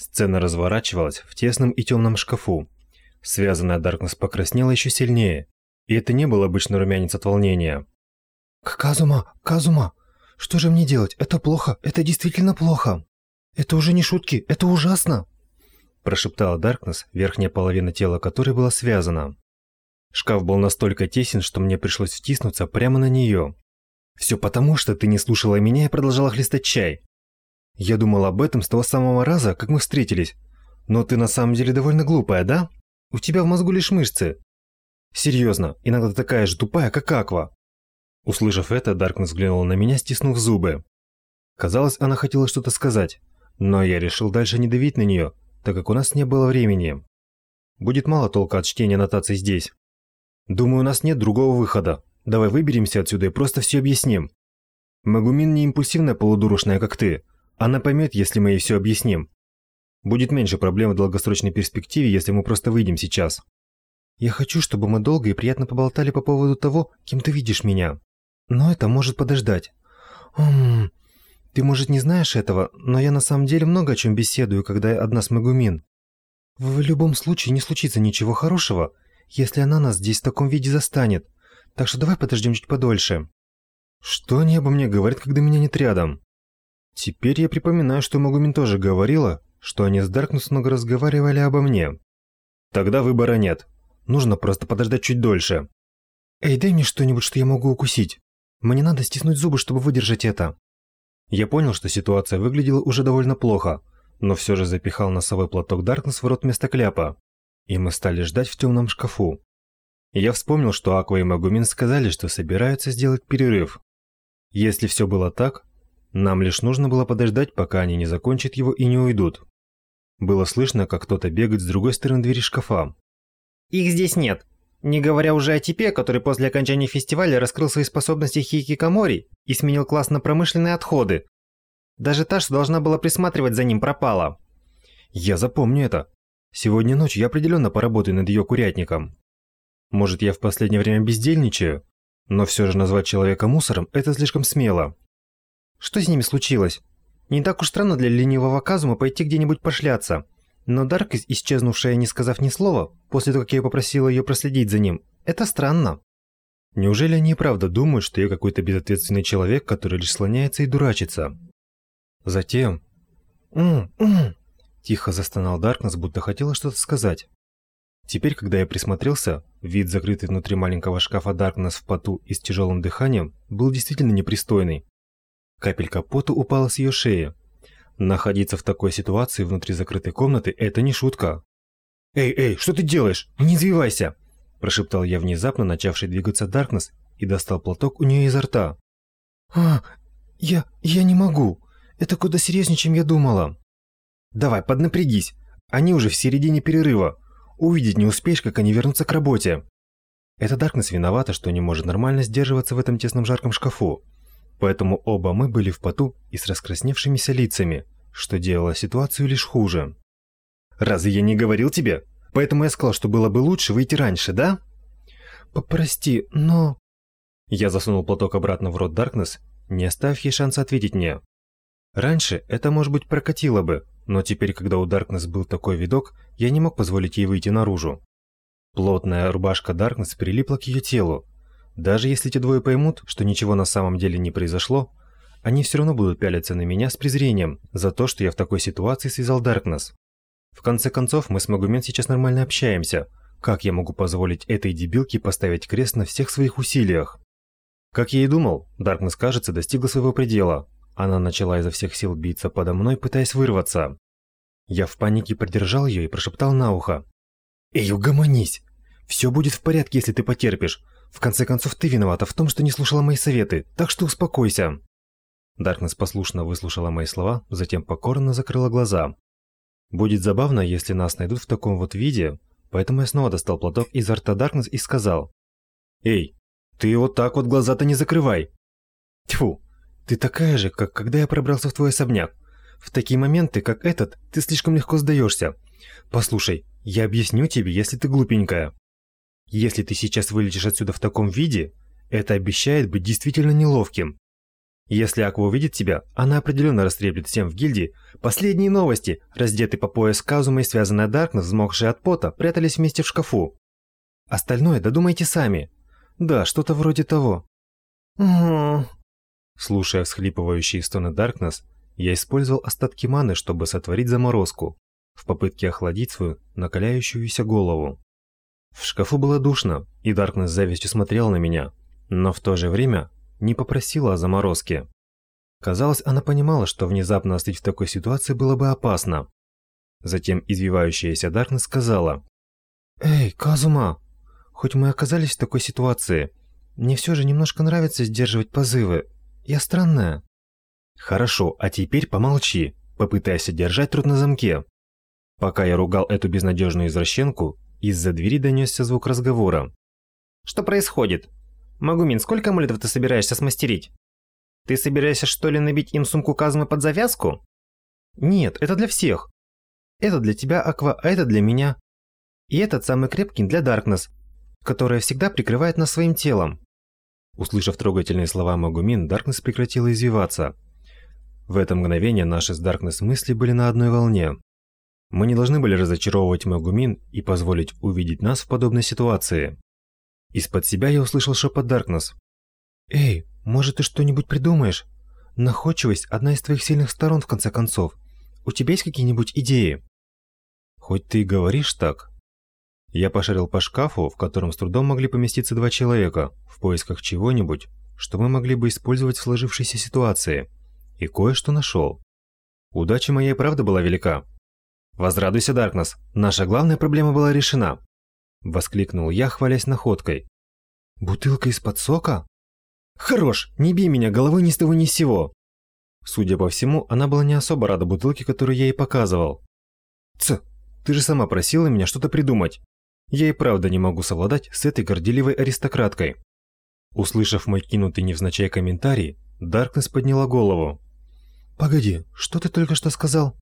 Сцена разворачивалась в тесном и темном шкафу. Связанная Даркнесс покраснела еще сильнее, и это не был обычный румянец от волнения. «Казума, Казума, что же мне делать? Это плохо, это действительно плохо. Это уже не шутки, это ужасно!» Прошептала Даркнесс, верхняя половина тела которой была связана. Шкаф был настолько тесен, что мне пришлось втиснуться прямо на нее. Все потому, что ты не слушала меня и продолжала хлестать чай. Я думал об этом с того самого раза, как мы встретились. Но ты на самом деле довольно глупая, да? У тебя в мозгу лишь мышцы. Серьезно, иногда такая же тупая, как Аква. Услышав это, Даркнесс взглянула на меня, стиснув зубы. Казалось, она хотела что-то сказать, но я решил дальше не давить на нее, так как у нас не было времени. Будет мало толка от чтения нотаций здесь. Думаю, у нас нет другого выхода. Давай выберемся отсюда и просто все объясним. Магумин не импульсивная полудурушная, как ты. Она поймет, если мы ей все объясним. Будет меньше проблем в долгосрочной перспективе, если мы просто выйдем сейчас. Я хочу, чтобы мы долго и приятно поболтали по поводу того, кем ты видишь меня. Но это может подождать. Ммм, ты, может, не знаешь этого, но я на самом деле много о чем беседую, когда я одна с Магумин. В любом случае не случится ничего хорошего, если она нас здесь в таком виде застанет. Так что давай подождем чуть подольше. Что они обо мне говорят, когда меня нет рядом? Теперь я припоминаю, что Магумин тоже говорила, что они с Даркнус много разговаривали обо мне. Тогда выбора нет. Нужно просто подождать чуть дольше. Эй, дай мне что-нибудь, что я могу укусить. Мне надо стиснуть зубы, чтобы выдержать это. Я понял, что ситуация выглядела уже довольно плохо, но все же запихал носовой платок Даркнесс в рот вместо кляпа. И мы стали ждать в темном шкафу. Я вспомнил, что Аква и Мегумин сказали, что собираются сделать перерыв. Если все было так, нам лишь нужно было подождать, пока они не закончат его и не уйдут. Было слышно, как кто-то бегает с другой стороны двери шкафа. «Их здесь нет. Не говоря уже о типе, который после окончания фестиваля раскрыл свои способности хикикомори и сменил класс на промышленные отходы. Даже та, что должна была присматривать за ним, пропала». «Я запомню это. Сегодня ночью я определенно поработаю над ее курятником». Может, я в последнее время бездельничаю, но все же назвать человека мусором – это слишком смело. Что с ними случилось? Не так уж странно для ленивого Казума пойти где-нибудь пошляться. Но Дарк, исчезнувшая, не сказав ни слова, после того, как я попросила ее проследить за ним, это странно. Неужели они и правда думают, что я какой-то безответственный человек, который лишь слоняется и дурачится? Затем... «М-м-м», тихо застонал Даркнесс, будто хотела что-то сказать. Теперь, когда я присмотрелся, вид, закрытый внутри маленького шкафа Даркнесс в поту и с тяжелым дыханием, был действительно непристойный. Капелька пота упала с ее шеи. Находиться в такой ситуации внутри закрытой комнаты – это не шутка. «Эй, эй, что ты делаешь? Не извивайся!» Прошептал я внезапно, начавший двигаться Даркнесс, и достал платок у нее изо рта. «А, я... я не могу. Это куда серьезнее, чем я думала». «Давай, поднапрягись. Они уже в середине перерыва. Увидеть не успеешь, как они вернутся к работе. Это Даркнесс виновата, что не может нормально сдерживаться в этом тесном жарком шкафу. Поэтому оба мы были в поту и с раскрасневшимися лицами, что делало ситуацию лишь хуже. «Разве я не говорил тебе? Поэтому я сказал, что было бы лучше выйти раньше, да?» «Прости, но...» Я засунул платок обратно в рот Даркнесс, не оставив ей шанса ответить мне. Раньше это, может быть, прокатило бы, но теперь, когда у Даркнесс был такой видок, я не мог позволить ей выйти наружу. Плотная рубашка Даркнесс прилипла к ее телу. Даже если эти двое поймут, что ничего на самом деле не произошло, они все равно будут пялиться на меня с презрением за то, что я в такой ситуации связал Даркнесс. В конце концов, мы с Магумен сейчас нормально общаемся. Как я могу позволить этой дебилке поставить крест на всех своих усилиях? Как я и думал, Даркнесс, кажется, достигла своего предела, она начала изо всех сил биться подо мной, пытаясь вырваться. Я в панике придержал ее и прошептал на ухо. «Эй, угомонись! Все будет в порядке, если ты потерпишь. В конце концов, ты виновата в том, что не слушала мои советы, так что успокойся!» Даркнесс послушно выслушала мои слова, затем покорно закрыла глаза. Будет забавно, если нас найдут в таком вот виде, поэтому я снова достал платок изо рта Даркнесс и сказал. «Эй, ты вот так вот глаза-то не закрывай!» Тьфу, ты такая же, как когда я пробрался в твой особняк. В такие моменты, как этот, ты слишком легко сдаешься. Послушай, я объясню тебе, если ты глупенькая. Если ты сейчас вылетишь отсюда в таком виде, это обещает быть действительно неловким. Если Аква увидит тебя, она определенно растреплет всем в гильдии. Последние новости. Раздетый по пояс Казума и связанная Даркнесс, взмокшие от пота, прятались вместе в шкафу. Остальное додумайте сами. Да, что-то вроде того. Слушая всхлипывающие стоны Даркнесс, я использовал остатки маны, чтобы сотворить заморозку, в попытке охладить свою накаляющуюся голову. В шкафу было душно, и Даркнесс завистью смотрел на меня, но в то же время не попросила о заморозке. Казалось, она понимала, что внезапно остыть в такой ситуации было бы опасно. Затем извивающаяся Даркнесс сказала. «Эй, Казума, хоть мы оказались в такой ситуации, мне все же немножко нравится сдерживать позывы. Я странная». «Хорошо, а теперь помолчи, попытайся держать рот на замке». Пока я ругал эту безнадежную извращенку, из-за двери донесся звук разговора. «Что происходит?» Магумин, сколько амулетов ты собираешься смастерить? Ты собираешься что ли набить им сумку Казмы под завязку? Нет, это для всех. Это для тебя, Аква, а это для меня. И этот самый крепкий для Даркнесс, которая всегда прикрывает нас своим телом. Услышав трогательные слова Магумин, Даркнесс прекратила извиваться. В это мгновение наши с Даркнесс мысли были на одной волне. Мы не должны были разочаровывать Магумин и позволить увидеть нас в подобной ситуации. Из-под себя я услышал шепот Даркнесс. «Эй, может ты что-нибудь придумаешь? Находчивость – одна из твоих сильных сторон в конце концов. У тебя есть какие-нибудь идеи?» «Хоть ты и говоришь так». Я пошарил по шкафу, в котором с трудом могли поместиться два человека, в поисках чего-нибудь, что мы могли бы использовать в сложившейся ситуации. И кое-что нашел. Удача моя и правда была велика. Возрадуйся, Даркнесс, наша главная проблема была решена. Воскликнул я, хвалясь находкой. «Бутылка из-под сока?» «Хорош! Не бей меня головой ни с того ни с сего!» Судя по всему, она была не особо рада бутылке, которую я ей показывал. «Ц, ты же сама просила меня что-то придумать. Я и правда не могу совладать с этой горделивой аристократкой». Услышав мой кинутый невзначай комментарий, Даркнесс подняла голову. «Погоди, что ты только что сказал?»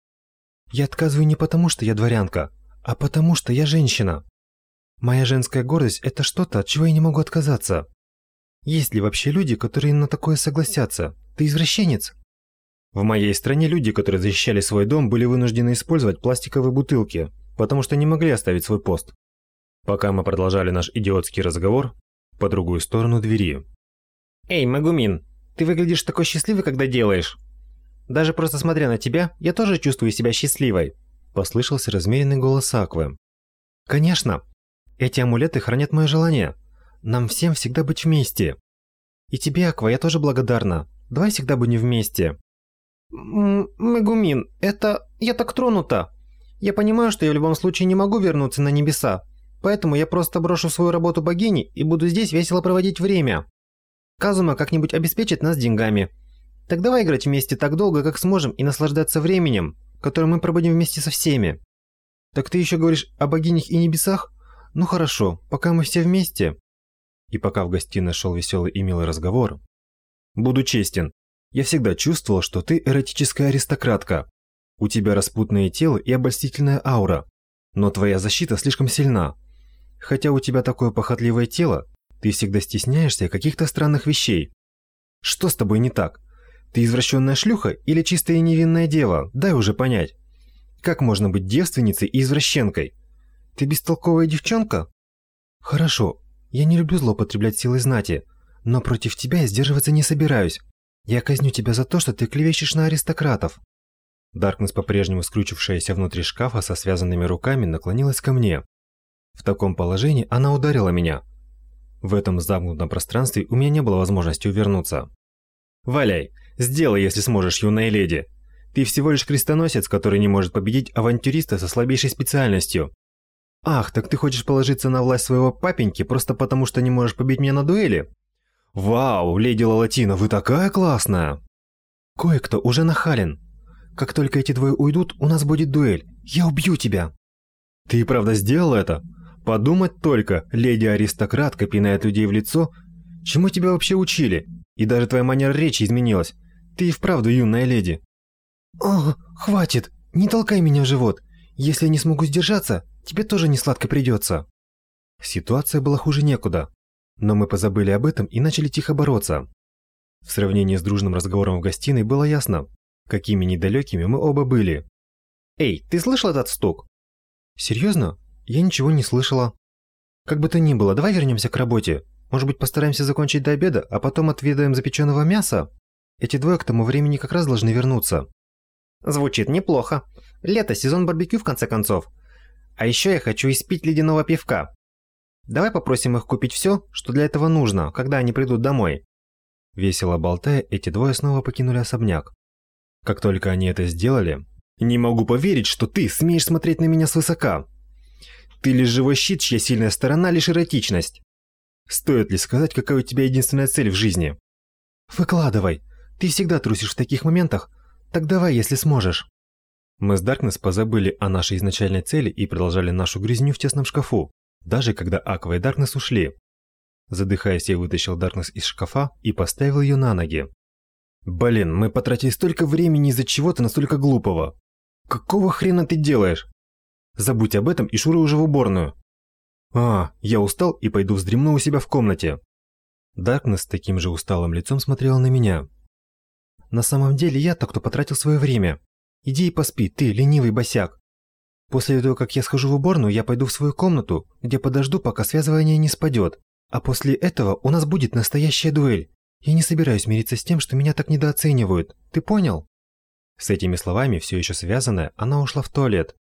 «Я отказываю не потому, что я дворянка, а потому, что я женщина. Моя женская гордость – это что-то, от чего я не могу отказаться. Есть ли вообще люди, которые на такое согласятся? Ты извращенец? В моей стране люди, которые защищали свой дом, были вынуждены использовать пластиковые бутылки, потому что не могли оставить свой пост. Пока мы продолжали наш идиотский разговор, по другую сторону двери. «Эй, Магумин, ты выглядишь такой счастливый, когда делаешь. Даже просто смотря на тебя, я тоже чувствую себя счастливой», послышался размеренный голос Аквы. «Конечно, эти амулеты хранят мое желание. Нам всем всегда быть вместе. И тебе, Аква, я тоже благодарна. Давай всегда будем вместе. Мегумин, это... Я так тронута. Я понимаю, что я в любом случае не могу вернуться на небеса. Поэтому я просто брошу свою работу богини и буду здесь весело проводить время. Казума как-нибудь обеспечит нас деньгами. Так давай играть вместе так долго, как сможем, и наслаждаться временем, которое мы проводим вместе со всеми. Так ты еще говоришь о богинях и небесах? Ну хорошо, пока мы все вместе. И пока в гостиной шел веселый и милый разговор, буду честен, я всегда чувствовал, что ты эротическая аристократка. У тебя распутное тело и обольстительная аура, но твоя защита слишком сильна. Хотя у тебя такое похотливое тело, ты всегда стесняешься каких-то странных вещей. Что с тобой не так? Ты извращенная шлюха или чистая невинная дева? Дай уже понять. Как можно быть девственницей и извращенкой? Ты бестолковая девчонка? Хорошо, я не люблю злоупотреблять силой знати, но против тебя я сдерживаться не собираюсь. Я казню тебя за то, что ты клевещешь на аристократов. Даркнесс, по-прежнему скручившаяся внутри шкафа со связанными руками, наклонилась ко мне. В таком положении она ударила меня. В этом замкнутом пространстве у меня не было возможности увернуться. «Валяй! Сделай, если сможешь, юная леди! Ты всего лишь крестоносец, который не может победить авантюриста со слабейшей специальностью. «Ах, так ты хочешь положиться на власть своего папеньки просто потому, что не можешь побить меня на дуэли?» «Вау, леди Лалатина, вы такая классная!» «Кое-кто уже нахален. Как только эти двое уйдут, у нас будет дуэль. Я убью тебя!» «Ты и правда сделал это? Подумать только, леди-аристократка пинает людей в лицо. Чему тебя вообще учили? И даже твоя манера речи изменилась. Ты и вправду юная леди». «Ох, хватит! Не толкай меня в живот! Если я не смогу сдержаться, тебе тоже не сладко придется». Ситуация была хуже некуда, но мы позабыли об этом и начали тихо бороться. В сравнении с дружным разговором в гостиной было ясно, какими недалекими мы оба были. «Эй, ты слышал этот стук?» «Серьезно? Я ничего не слышала». «Как бы то ни было, давай вернемся к работе. Может быть, постараемся закончить до обеда, а потом отведаем запеченного мяса? Эти двое к тому времени как раз должны вернуться». Звучит неплохо. Лето, сезон барбекю в конце концов. А еще я хочу испить ледяного пивка. Давай попросим их купить все, что для этого нужно, когда они придут домой. Весело болтая, эти двое снова покинули особняк. Как только они это сделали... «Не могу поверить, что ты смеешь смотреть на меня свысока! Ты лишь живой щит, чья сильная сторона лишь эротичность. Стоит ли сказать, какая у тебя единственная цель в жизни?» «Выкладывай! Ты всегда трусишь в таких моментах, так давай, если сможешь». Мы с Даркнесс позабыли о нашей изначальной цели и продолжали нашу грязню в тесном шкафу, даже когда Аква и Даркнесс ушли. Задыхаясь, я вытащил Даркнесс из шкафа и поставил ее на ноги. «Блин, мы потратили столько времени из-за чего-то настолько глупого. Какого хрена ты делаешь? Забудь об этом и шуруй уже в уборную. А, я устал и пойду вздремну у себя в комнате». Даркнесс с таким же усталым лицом смотрела на меня. «На самом деле я-то, кто потратил свое время. Иди и поспи, ты, ленивый босяк. После того, как я схожу в уборную, я пойду в свою комнату, где подожду, пока связывание не спадет. А после этого у нас будет настоящая дуэль. Я не собираюсь мириться с тем, что меня так недооценивают. Ты понял? С этими словами, все еще связанная, она ушла в туалет.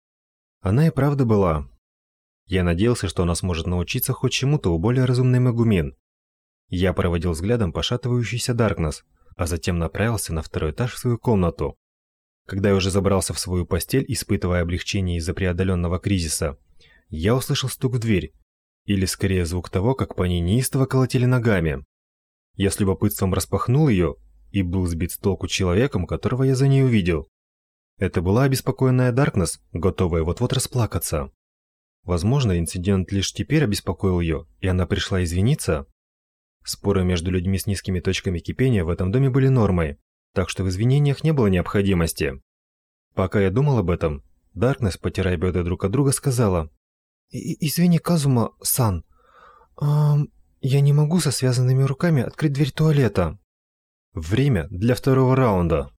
Она и правда была. Я надеялся, что она сможет научиться хоть чему-то у более разумной Магумин. Я проводил взглядом пошатывающийся Даркнесс, а затем направился на второй этаж в свою комнату. Когда я уже забрался в свою постель, испытывая облегчение из-за преодоленного кризиса, я услышал стук в дверь, или скорее звук того, как по ней неистово колотили ногами. Я с любопытством распахнул ее и был сбит с толку человеком, которого я за ней увидел. Это была обеспокоенная Даркнесс, готовая вот-вот расплакаться. Возможно, инцидент лишь теперь обеспокоил ее, и она пришла извиниться. Споры между людьми с низкими точками кипения в этом доме были нормой, так что в извинениях не было необходимости. Пока я думал об этом, Даркнесс, потирая бедра друг от друга, сказала. «Извини, Казума-сан, эм, я не могу со связанными руками открыть дверь туалета». Время для второго раунда.